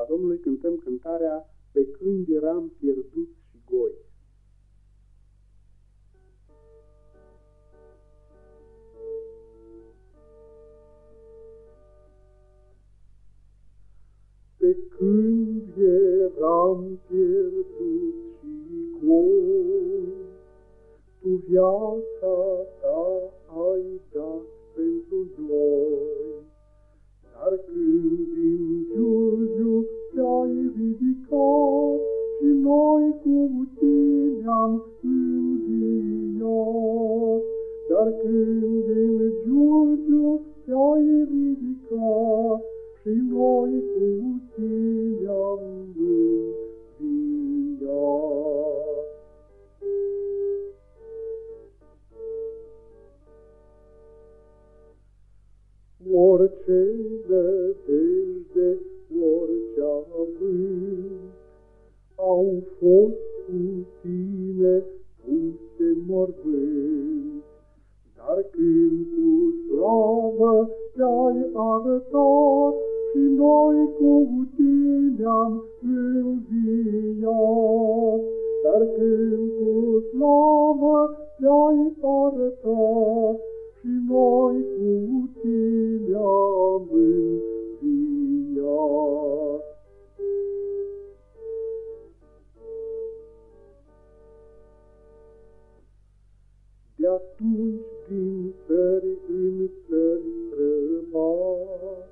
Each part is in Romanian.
slava Domnului cântăm cântarea Pe când eram pierdut și goi. Pe când eram pierdut și goi, Tu viața ta ai dat pentru noi, noi cu tine am înviat, Dar când din Giurgiu te-ai ridicat, și noi cu tine am înviat. Orice nădejde, orice avânt, au fost cu tine puse mormânt. Dar când cu slavă te-ai arătat, și noi cu tine am înviat. Dar când cu slavă te-ai arătat, și noi cu tine atunci din țări în țări străbat,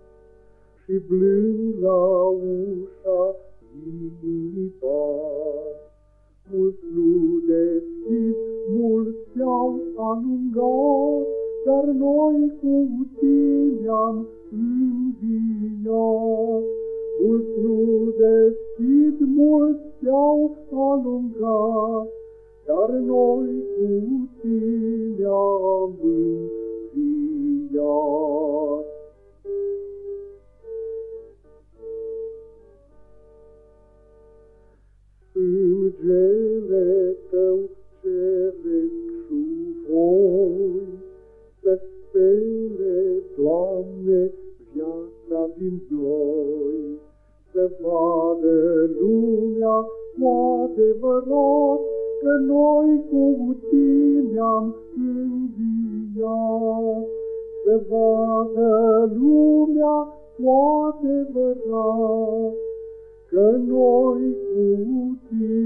și blând la ușa inimii Mulți nu deschid, mulți te-au alungat, dar noi cu tine am înviat. Mulți nu deschid, mulți te-au alungat, dar noi cu tine am înviat. Sângele tău ceresc șuvoi, Să spele, Doamne, viața din noi, Să vadă lumea cu adevărat, Că noi cu tine am înviat. Să vadă lumea cu adevărat, Că noi cu tine am înviat.